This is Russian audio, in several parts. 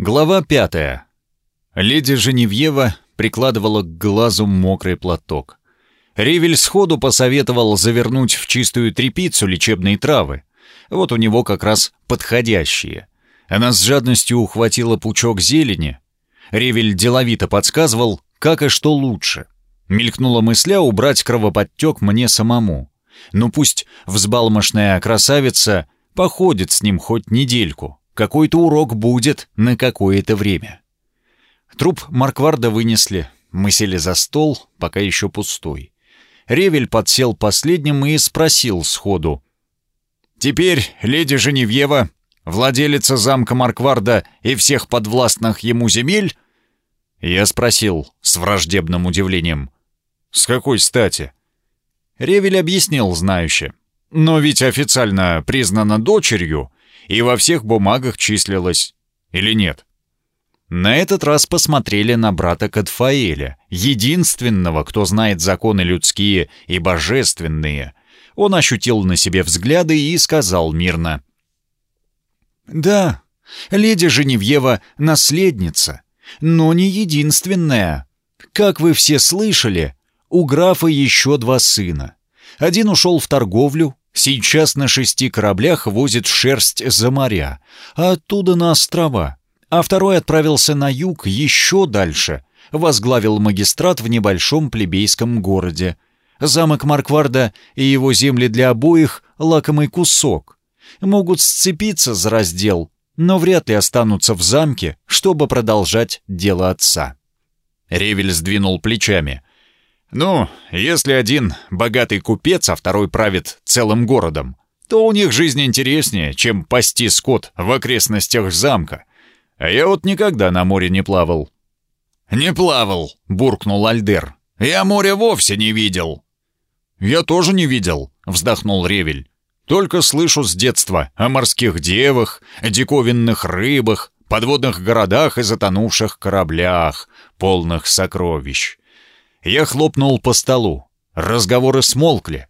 Глава пятая. Леди Женевьева прикладывала к глазу мокрый платок. Ревель сходу посоветовал завернуть в чистую тряпицу лечебные травы. Вот у него как раз подходящие. Она с жадностью ухватила пучок зелени. Ревель деловито подсказывал, как и что лучше. Мелькнула мысля убрать кровоподтек мне самому. Ну пусть взбалмошная красавица походит с ним хоть недельку. Какой-то урок будет на какое-то время. Труп Маркварда вынесли. Мы сели за стол, пока еще пустой. Ревель подсел последним и спросил сходу. «Теперь, леди Женевьева, владелица замка Маркварда и всех подвластных ему земель?» Я спросил с враждебным удивлением. «С какой стати?» Ревель объяснил знающе. «Но ведь официально признана дочерью, и во всех бумагах числилась. Или нет?» На этот раз посмотрели на брата Кадфаэля, единственного, кто знает законы людские и божественные. Он ощутил на себе взгляды и сказал мирно. «Да, леди Женевьева — наследница, но не единственная. Как вы все слышали, у графа еще два сына. Один ушел в торговлю, сейчас на шести кораблях возит шерсть за моря, а оттуда на острова а второй отправился на юг еще дальше, возглавил магистрат в небольшом плебейском городе. Замок Маркварда и его земли для обоих — лакомый кусок. Могут сцепиться за раздел, но вряд ли останутся в замке, чтобы продолжать дело отца. Ревель сдвинул плечами. «Ну, если один богатый купец, а второй правит целым городом, то у них жизнь интереснее, чем пасти скот в окрестностях замка. А я вот никогда на море не плавал». «Не плавал», — буркнул Альдер. «Я море вовсе не видел». «Я тоже не видел», — вздохнул Ревель. «Только слышу с детства о морских девах, диковинных рыбах, подводных городах и затонувших кораблях, полных сокровищ». Я хлопнул по столу. Разговоры смолкли.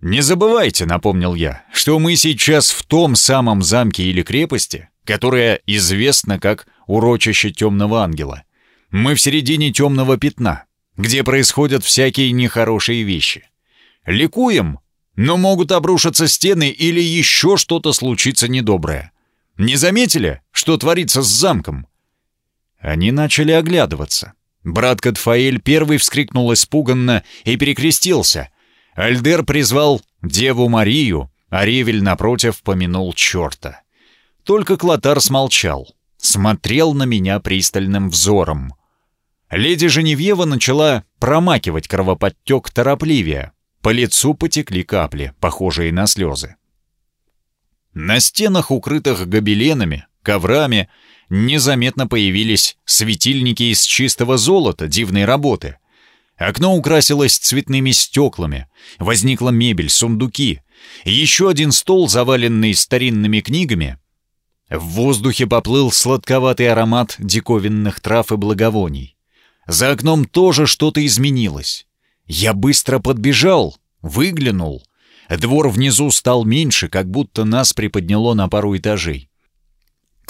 «Не забывайте», — напомнил я, — «что мы сейчас в том самом замке или крепости, которая известна как урочище темного ангела. Мы в середине темного пятна, где происходят всякие нехорошие вещи. Ликуем, но могут обрушиться стены или еще что-то случиться недоброе. Не заметили, что творится с замком? Они начали оглядываться. Брат Катфаэль первый вскрикнул испуганно и перекрестился. Альдер призвал Деву Марию, а Ревель, напротив, помянул черта. Только Клотар смолчал, смотрел на меня пристальным взором. Леди Женевьева начала промакивать кровоподтек торопливее. По лицу потекли капли, похожие на слезы. На стенах, укрытых гобеленами, коврами, незаметно появились светильники из чистого золота дивной работы. Окно украсилось цветными стеклами, возникла мебель, сундуки. Еще один стол, заваленный старинными книгами, в воздухе поплыл сладковатый аромат диковинных трав и благовоний. За окном тоже что-то изменилось. Я быстро подбежал, выглянул. Двор внизу стал меньше, как будто нас приподняло на пару этажей.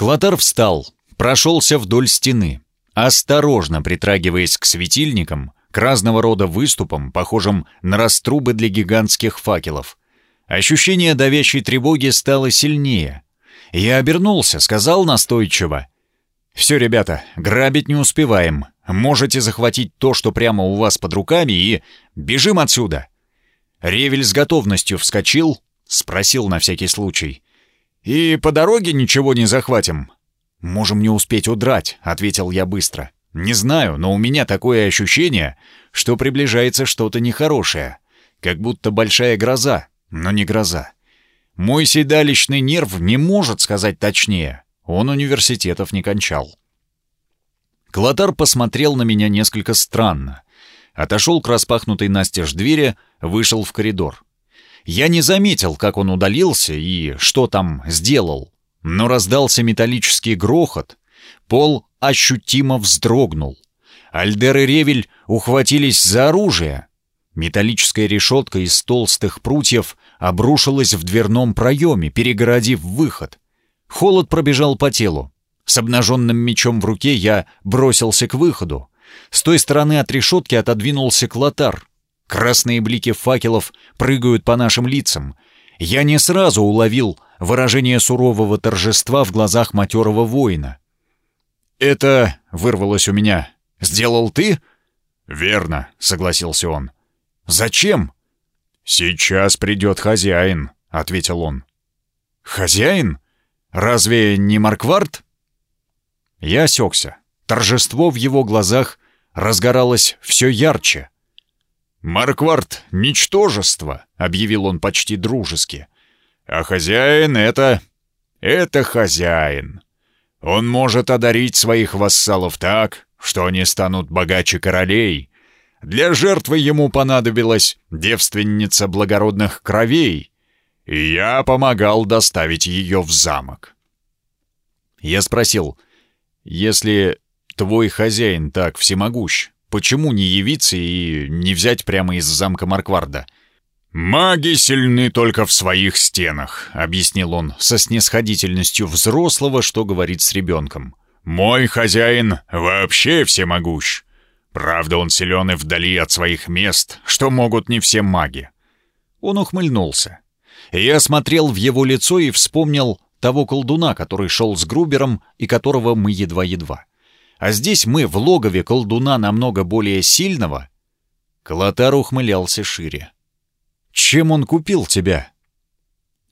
Клотар встал, прошелся вдоль стены, осторожно притрагиваясь к светильникам, к разного рода выступам, похожим на раструбы для гигантских факелов. Ощущение давящей тревоги стало сильнее — я обернулся, сказал настойчиво. «Все, ребята, грабить не успеваем. Можете захватить то, что прямо у вас под руками, и бежим отсюда». Ревель с готовностью вскочил, спросил на всякий случай. «И по дороге ничего не захватим?» «Можем не успеть удрать», — ответил я быстро. «Не знаю, но у меня такое ощущение, что приближается что-то нехорошее. Как будто большая гроза, но не гроза. Мой седалищный нерв не может сказать точнее. Он университетов не кончал. Клотар посмотрел на меня несколько странно. Отошел к распахнутой настежь двери, вышел в коридор. Я не заметил, как он удалился и что там сделал, но раздался металлический грохот. Пол ощутимо вздрогнул. Альдер и Ревель ухватились за оружие. Металлическая решетка из толстых прутьев обрушилась в дверном проеме, перегородив выход. Холод пробежал по телу. С обнаженным мечом в руке я бросился к выходу. С той стороны от решетки отодвинулся клотар. Красные блики факелов прыгают по нашим лицам. Я не сразу уловил выражение сурового торжества в глазах матерого воина. «Это...» — вырвалось у меня. «Сделал ты?» «Верно», — согласился он. «Зачем?» «Сейчас придет хозяин», — ответил он. «Хозяин? Разве не Марквард?» Я осекся. Торжество в его глазах разгоралось все ярче. «Марквард — ничтожество», — объявил он почти дружески. «А хозяин — это... это хозяин. Он может одарить своих вассалов так, что они станут богаче королей. Для жертвы ему понадобилась девственница благородных кровей, и я помогал доставить ее в замок». Я спросил, «Если твой хозяин так всемогущ, почему не явиться и не взять прямо из замка Маркварда?» «Маги сильны только в своих стенах», — объяснил он со снисходительностью взрослого, что говорит с ребенком. «Мой хозяин вообще всемогущ. Правда, он силен и вдали от своих мест, что могут не все маги». Он ухмыльнулся. Я смотрел в его лицо и вспомнил того колдуна, который шел с Грубером и которого мы едва-едва. А здесь мы в логове колдуна намного более сильного. Калатар ухмылялся шире. Чем он купил тебя?»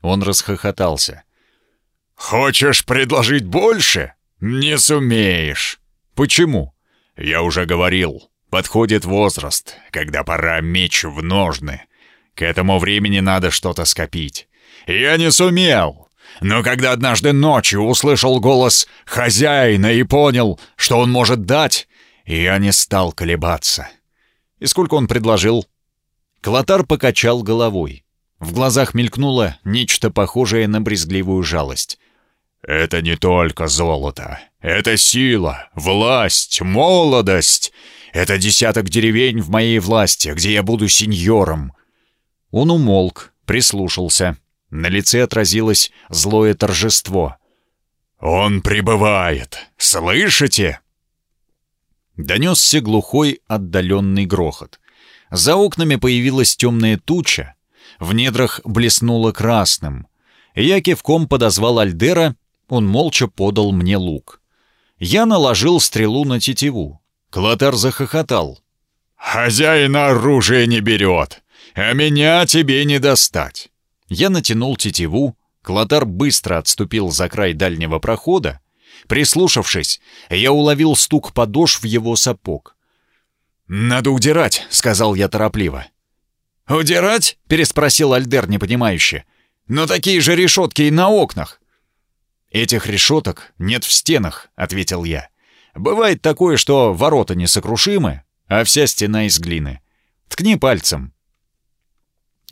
Он расхохотался. «Хочешь предложить больше? Не сумеешь». «Почему?» «Я уже говорил. Подходит возраст, когда пора меч в ножны. К этому времени надо что-то скопить. Я не сумел. Но когда однажды ночью услышал голос хозяина и понял, что он может дать, я не стал колебаться. И сколько он предложил?» Клотар покачал головой. В глазах мелькнуло нечто похожее на брезгливую жалость. «Это не только золото. Это сила, власть, молодость. Это десяток деревень в моей власти, где я буду сеньором». Он умолк, прислушался. На лице отразилось злое торжество. «Он прибывает! Слышите?» Донесся глухой отдаленный грохот. За окнами появилась темная туча, в недрах блеснуло красным. Я кивком подозвал Альдера, он молча подал мне лук. Я наложил стрелу на тетиву. Клотар захохотал. «Хозяин оружие не берет, а меня тебе не достать!» Я натянул тетиву, Клотар быстро отступил за край дальнего прохода. Прислушавшись, я уловил стук подошв в его сапог. «Надо удирать», — сказал я торопливо. «Удирать?» — переспросил Альдер непонимающе. «Но такие же решетки и на окнах». «Этих решеток нет в стенах», — ответил я. «Бывает такое, что ворота несокрушимы, а вся стена из глины. Ткни пальцем».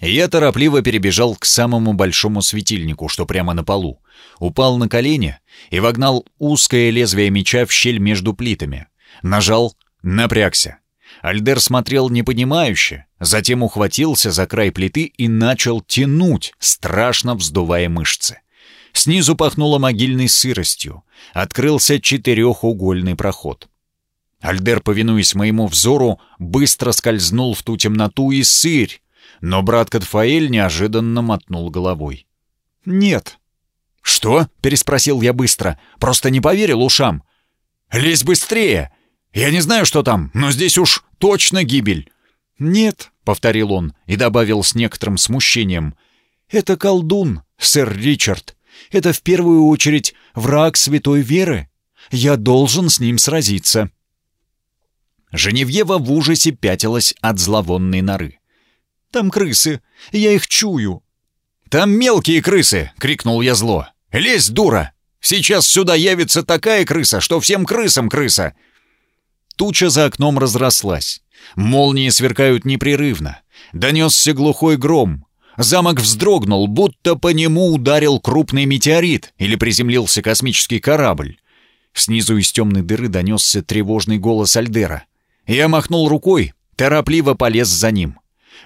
Я торопливо перебежал к самому большому светильнику, что прямо на полу, упал на колени и вогнал узкое лезвие меча в щель между плитами. Нажал, напрягся. Альдер смотрел непонимающе, затем ухватился за край плиты и начал тянуть, страшно вздувая мышцы. Снизу пахнуло могильной сыростью. Открылся четырехугольный проход. Альдер, повинуясь моему взору, быстро скользнул в ту темноту и сырь, но брат Катфаэль неожиданно мотнул головой. «Нет». «Что?» — переспросил я быстро. «Просто не поверил ушам». «Лезь быстрее! Я не знаю, что там, но здесь уж точно гибель». «Нет», — повторил он и добавил с некоторым смущением. «Это колдун, сэр Ричард. Это в первую очередь враг святой веры. Я должен с ним сразиться». Женевьева в ужасе пятилась от зловонной норы. «Там крысы, я их чую». «Там мелкие крысы!» — крикнул я зло. «Лезь, дура! Сейчас сюда явится такая крыса, что всем крысам крыса!» Туча за окном разрослась. Молнии сверкают непрерывно. Донесся глухой гром. Замок вздрогнул, будто по нему ударил крупный метеорит или приземлился космический корабль. Снизу из темной дыры донесся тревожный голос Альдера. Я махнул рукой, торопливо полез за ним.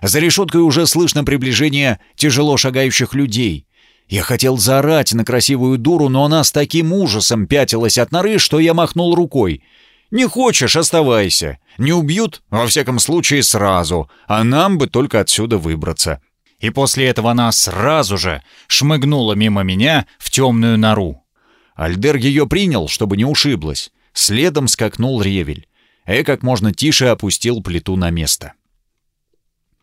За решеткой уже слышно приближение тяжело шагающих людей. Я хотел заорать на красивую дуру, но она с таким ужасом пятилась от норы, что я махнул рукой. «Не хочешь — оставайся. Не убьют, во всяком случае, сразу, а нам бы только отсюда выбраться». И после этого она сразу же шмыгнула мимо меня в темную нору. Альдер ее принял, чтобы не ушиблась. Следом скакнул ревель. Э как можно тише опустил плиту на место.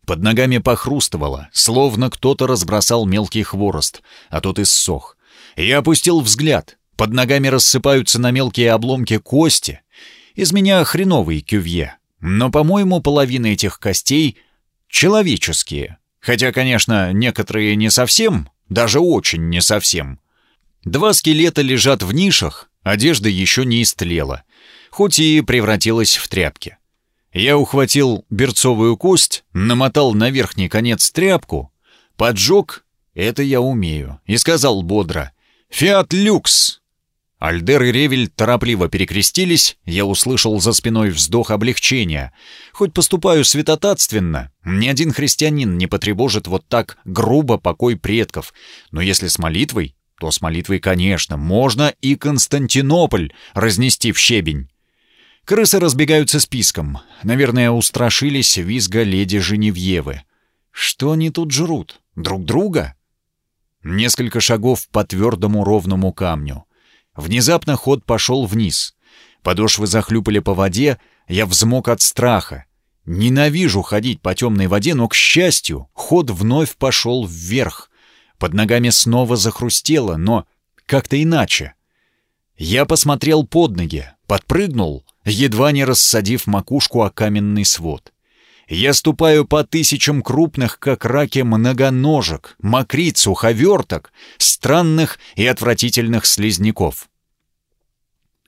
Под ногами похрустывало, словно кто-то разбросал мелкий хворост, а тот иссох. Я опустил взгляд. Под ногами рассыпаются на мелкие обломки кости. Из меня хреновый кювье. Но, по-моему, половина этих костей человеческие. Хотя, конечно, некоторые не совсем, даже очень не совсем. Два скелета лежат в нишах, одежда еще не истлела, хоть и превратилась в тряпки. Я ухватил берцовую кость, намотал на верхний конец тряпку, поджег, это я умею, и сказал бодро «Фиат люкс!». Альдер и Ревель торопливо перекрестились, я услышал за спиной вздох облегчения. Хоть поступаю святотатственно, ни один христианин не потревожит вот так грубо покой предков, но если с молитвой, то с молитвой, конечно, можно и Константинополь разнести в щебень. Крысы разбегаются списком. Наверное, устрашились визга леди Женевьевы. Что они тут жрут? Друг друга? Несколько шагов по твердому ровному камню. Внезапно ход пошел вниз. Подошвы захлюпали по воде, я взмок от страха. Ненавижу ходить по темной воде, но, к счастью, ход вновь пошел вверх. Под ногами снова захрустело, но как-то иначе. Я посмотрел под ноги, подпрыгнул — едва не рассадив макушку о каменный свод. Я ступаю по тысячам крупных, как раки, многоножек, мокриц, уховерток, странных и отвратительных слизняков.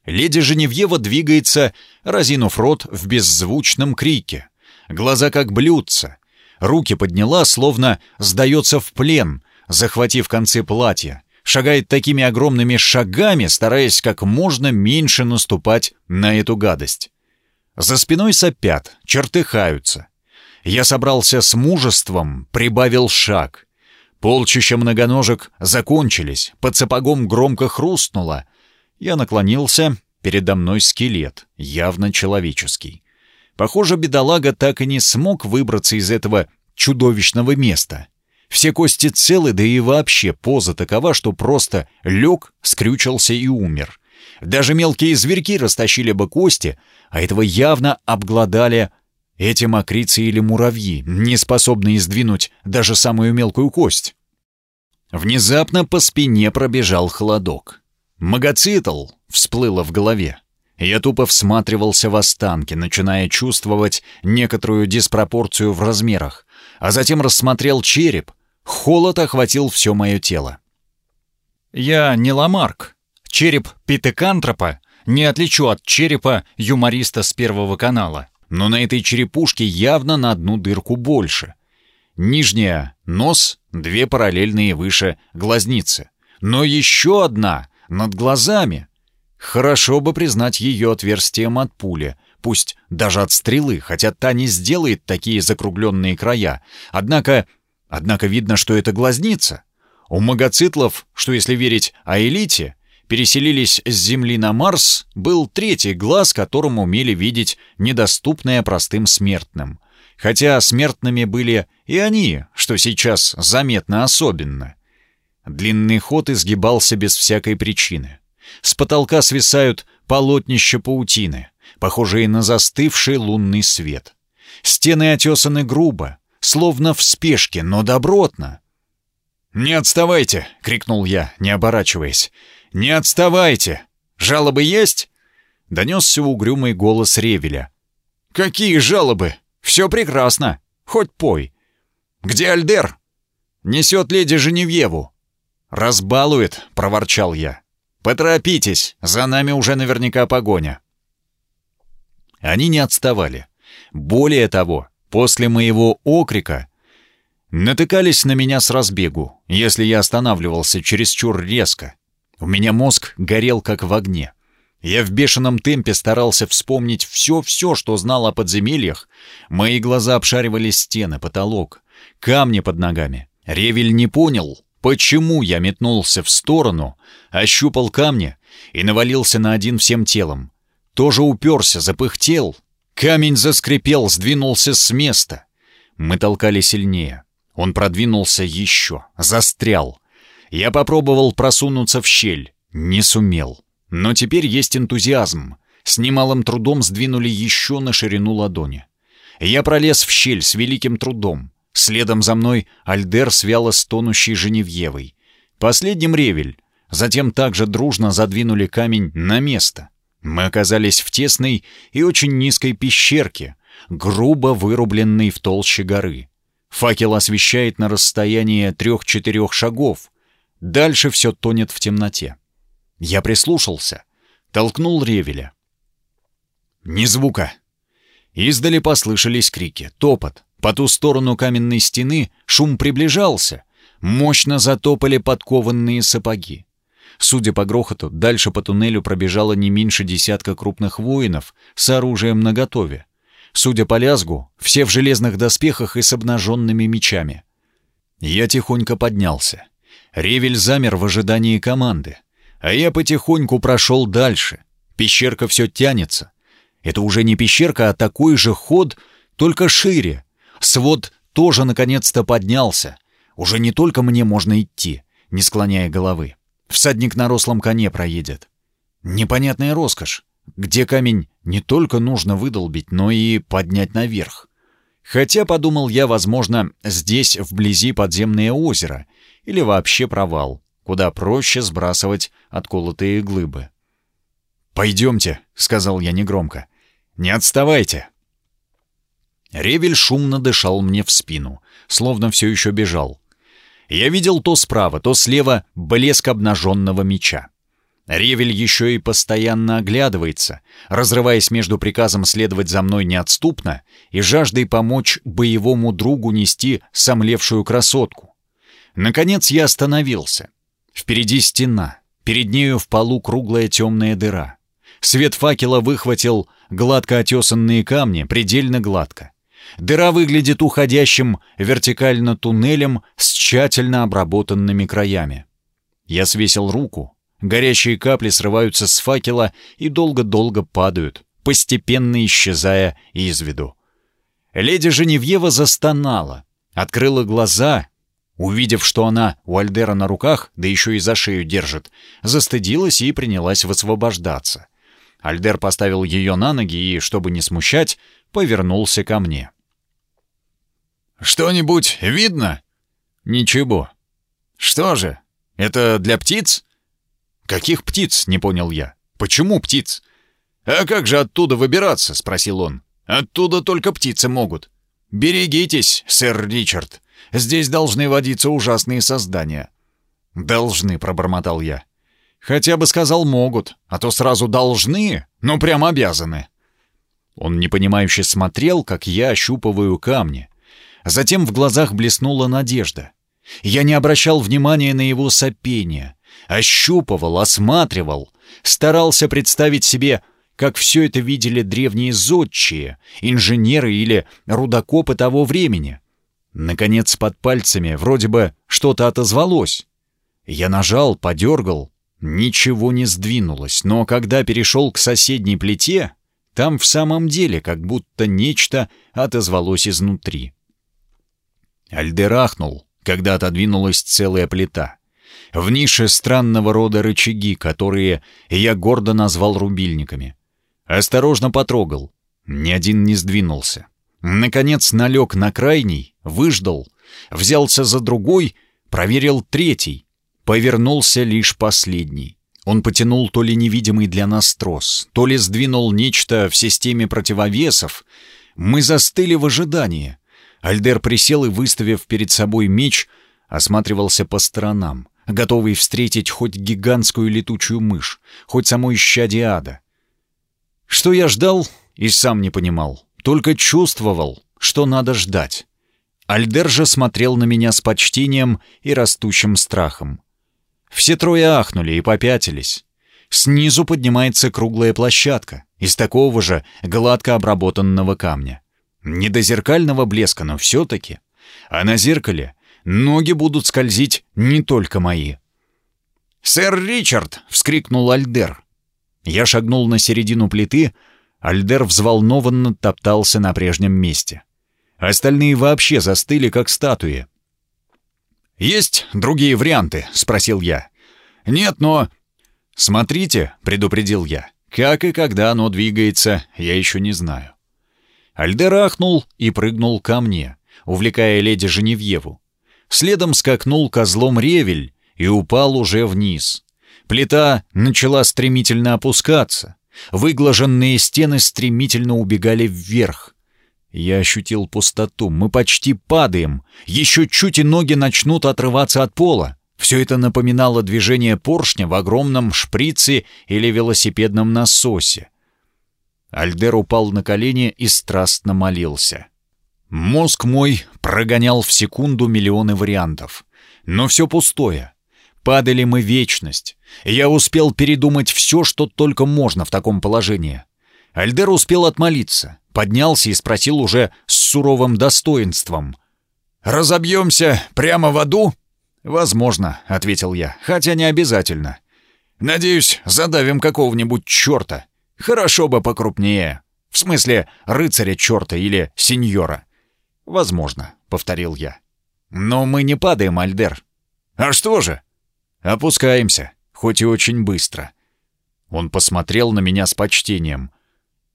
Леди Женевьева двигается, разинув рот в беззвучном крике. Глаза как блюдца. Руки подняла, словно сдается в плен, захватив концы платья шагает такими огромными шагами, стараясь как можно меньше наступать на эту гадость. За спиной сопят, чертыхаются. Я собрался с мужеством, прибавил шаг. Полчища многоножек закончились, под сапогом громко хрустнуло. Я наклонился, передо мной скелет, явно человеческий. Похоже, бедолага так и не смог выбраться из этого чудовищного места. Все кости целы, да и вообще поза такова, что просто лег, скрючился и умер. Даже мелкие зверьки растащили бы кости, а этого явно обглодали эти мокрицы или муравьи, не способные сдвинуть даже самую мелкую кость. Внезапно по спине пробежал холодок. «Магоцитл!» — всплыло в голове. Я тупо всматривался в останки, начиная чувствовать некоторую диспропорцию в размерах, а затем рассмотрел череп, Холод охватил все мое тело. Я не Ламарк. Череп Питекантропа не отличу от черепа юмориста с Первого канала. Но на этой черепушке явно на одну дырку больше. Нижняя — нос, две параллельные выше — глазницы. Но еще одна — над глазами. Хорошо бы признать ее отверстием от пули, пусть даже от стрелы, хотя та не сделает такие закругленные края. Однако Однако видно, что это глазница. У магоцитлов, что если верить Аэлите, переселились с Земли на Марс, был третий глаз, которым умели видеть недоступное простым смертным. Хотя смертными были и они, что сейчас заметно особенно. Длинный ход изгибался без всякой причины. С потолка свисают полотнища паутины, похожие на застывший лунный свет. Стены отесаны грубо, словно в спешке, но добротно. «Не отставайте!» — крикнул я, не оборачиваясь. «Не отставайте! Жалобы есть?» — донесся угрюмый голос Ревеля. «Какие жалобы? Все прекрасно. Хоть пой. Где Альдер?» «Несет леди Женевьеву». «Разбалует», — проворчал я. «Поторопитесь, за нами уже наверняка погоня». Они не отставали. Более того, После моего окрика натыкались на меня с разбегу, если я останавливался чересчур резко. У меня мозг горел как в огне. Я в бешеном темпе старался вспомнить все-все, что знал о подземельях. Мои глаза обшаривали стены, потолок, камни под ногами. Ревель не понял, почему я метнулся в сторону, ощупал камни и навалился на один всем телом. Тоже уперся, запыхтел. Камень заскрипел, сдвинулся с места. Мы толкали сильнее. Он продвинулся еще, застрял. Я попробовал просунуться в щель, не сумел. Но теперь есть энтузиазм. С немалым трудом сдвинули еще на ширину ладони. Я пролез в щель с великим трудом. Следом за мной Альдер с вяло стонущей Женевьевой. Последним Ревель. Затем также дружно задвинули камень на место. Мы оказались в тесной и очень низкой пещерке, грубо вырубленной в толще горы. Факел освещает на расстоянии трех-четырех шагов. Дальше все тонет в темноте. Я прислушался. Толкнул Ревеля. Ни звука. Издали послышались крики, топот. По ту сторону каменной стены шум приближался. Мощно затопали подкованные сапоги. Судя по грохоту, дальше по туннелю пробежало не меньше десятка крупных воинов с оружием наготове. Судя по лязгу, все в железных доспехах и с обнаженными мечами. Я тихонько поднялся. Ревель замер в ожидании команды. А я потихоньку прошел дальше. Пещерка все тянется. Это уже не пещерка, а такой же ход, только шире. Свод тоже наконец-то поднялся. Уже не только мне можно идти, не склоняя головы. Всадник на рослом коне проедет. Непонятная роскошь, где камень не только нужно выдолбить, но и поднять наверх. Хотя, подумал я, возможно, здесь вблизи подземное озеро или вообще провал куда проще сбрасывать отколотые глыбы. «Пойдемте», — сказал я негромко. «Не отставайте». Ревель шумно дышал мне в спину, словно все еще бежал. Я видел то справа, то слева блеск обнаженного меча. Ревель еще и постоянно оглядывается, разрываясь между приказом следовать за мной неотступно и жаждой помочь боевому другу нести сомлевшую красотку. Наконец я остановился. Впереди стена, перед нею в полу круглая темная дыра. Свет факела выхватил гладко отесанные камни, предельно гладко. Дыра выглядит уходящим вертикально туннелем с тщательно обработанными краями. Я свесил руку, горящие капли срываются с факела и долго-долго падают, постепенно исчезая из виду. Леди Женевьева застонала, открыла глаза Увидев, что она у Альдера на руках, да еще и за шею держит, застыдилась и принялась высвобождаться. Альдер поставил ее на ноги и, чтобы не смущать, повернулся ко мне. «Что-нибудь видно?» «Ничего». «Что же, это для птиц?» «Каких птиц?» — не понял я. «Почему птиц?» «А как же оттуда выбираться?» — спросил он. «Оттуда только птицы могут. Берегитесь, сэр Ричард. Здесь должны водиться ужасные создания». «Должны», — пробормотал я. «Хотя бы сказал могут, а то сразу должны, ну прям обязаны». Он непонимающе смотрел, как я ощупываю камни. Затем в глазах блеснула надежда. Я не обращал внимания на его сопение. Ощупывал, осматривал, старался представить себе, как все это видели древние зодчие, инженеры или рудокопы того времени. Наконец, под пальцами вроде бы что-то отозвалось. Я нажал, подергал, ничего не сдвинулось, но когда перешел к соседней плите, там в самом деле как будто нечто отозвалось изнутри. Альдер ахнул, когда отодвинулась целая плита. В нише странного рода рычаги, которые я гордо назвал рубильниками. Осторожно потрогал. Ни один не сдвинулся. Наконец налег на крайний, выждал, взялся за другой, проверил третий, повернулся лишь последний. Он потянул то ли невидимый для нас трос, то ли сдвинул нечто в системе противовесов. Мы застыли в ожидании. Альдер присел и, выставив перед собой меч, осматривался по сторонам, готовый встретить хоть гигантскую летучую мышь, хоть само исчадие ада. Что я ждал и сам не понимал. Только чувствовал, что надо ждать. Альдер же смотрел на меня с почтением и растущим страхом. Все трое ахнули и попятились. Снизу поднимается круглая площадка из такого же гладко обработанного камня. Не до зеркального блеска, но все-таки. А на зеркале Ноги будут скользить не только мои. «Сэр Ричард!» — вскрикнул Альдер. Я шагнул на середину плиты, Альдер взволнованно топтался на прежнем месте. Остальные вообще застыли, как статуи. «Есть другие варианты?» — спросил я. «Нет, но...» «Смотрите», — предупредил я. «Как и когда оно двигается, я еще не знаю». Альдер ахнул и прыгнул ко мне, увлекая леди Женевьеву. Следом скакнул козлом ревель и упал уже вниз. Плита начала стремительно опускаться. Выглаженные стены стремительно убегали вверх. Я ощутил пустоту. Мы почти падаем. Еще чуть и ноги начнут отрываться от пола. Все это напоминало движение поршня в огромном шприце или велосипедном насосе. Альдер упал на колени и страстно молился. Мозг мой прогонял в секунду миллионы вариантов. Но все пустое. Падали мы вечность. Я успел передумать все, что только можно в таком положении. Альдер успел отмолиться, поднялся и спросил уже с суровым достоинством. «Разобьемся прямо в аду?» «Возможно», — ответил я, — «хотя не обязательно. Надеюсь, задавим какого-нибудь черта. Хорошо бы покрупнее. В смысле, рыцаря черта или сеньора». «Возможно», — повторил я. «Но мы не падаем, Альдер». «А что же?» «Опускаемся, хоть и очень быстро». Он посмотрел на меня с почтением.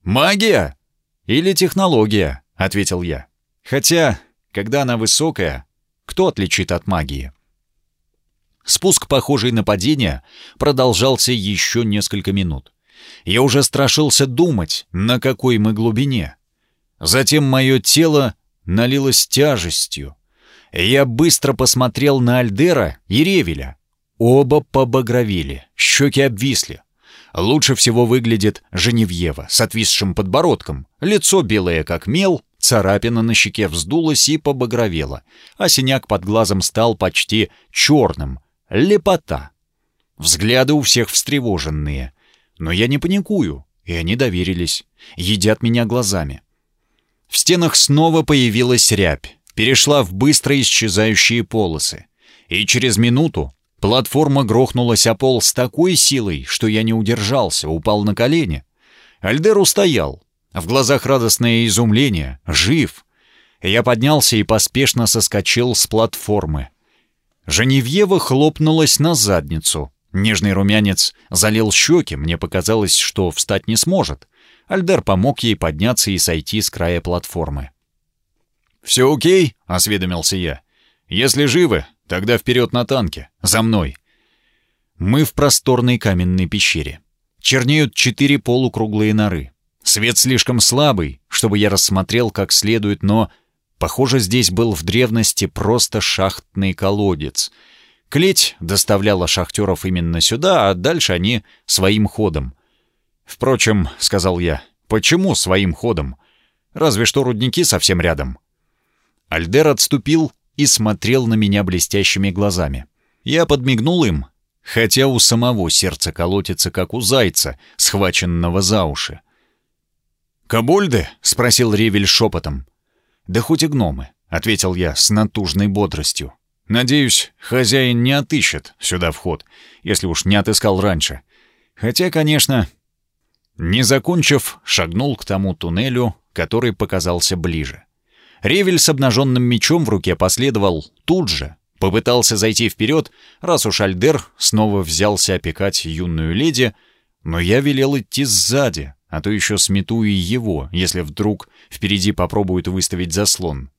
«Магия?» «Или технология», — ответил я. «Хотя, когда она высокая, кто отличит от магии?» Спуск, похожий на падение, продолжался еще несколько минут. Я уже страшился думать, на какой мы глубине. Затем мое тело налилось тяжестью. Я быстро посмотрел на Альдера и Ревеля. Оба побагровили, щеки обвисли. Лучше всего выглядит Женевьева с отвисшим подбородком, лицо белое как мел, царапина на щеке вздулась и побагровела, а синяк под глазом стал почти черным, Лепота. Взгляды у всех встревоженные. Но я не паникую, и они доверились. Едят меня глазами. В стенах снова появилась рябь, перешла в быстро исчезающие полосы. И через минуту платформа грохнулась о пол с такой силой, что я не удержался, упал на колени. Альдер устоял. В глазах радостное изумление. Жив. Я поднялся и поспешно соскочил с платформы. Женевьева хлопнулась на задницу. Нежный румянец залил щеки, мне показалось, что встать не сможет. Альдер помог ей подняться и сойти с края платформы. «Все окей?» — осведомился я. «Если живы, тогда вперед на танке. За мной». Мы в просторной каменной пещере. Чернеют четыре полукруглые норы. Свет слишком слабый, чтобы я рассмотрел как следует, но Похоже, здесь был в древности просто шахтный колодец. Клеть доставляла шахтеров именно сюда, а дальше они своим ходом. «Впрочем», — сказал я, — «почему своим ходом? Разве что рудники совсем рядом». Альдер отступил и смотрел на меня блестящими глазами. Я подмигнул им, хотя у самого сердце колотится, как у зайца, схваченного за уши. «Кобольды?» — спросил Ревель шепотом. «Да хоть и гномы», — ответил я с натужной бодростью. «Надеюсь, хозяин не отыщет сюда вход, если уж не отыскал раньше. Хотя, конечно...» Не закончив, шагнул к тому туннелю, который показался ближе. Ревель с обнаженным мечом в руке последовал тут же, попытался зайти вперед, раз уж Альдер снова взялся опекать юную леди, но я велел идти сзади, а то еще смету и его, если вдруг впереди попробуют выставить заслон.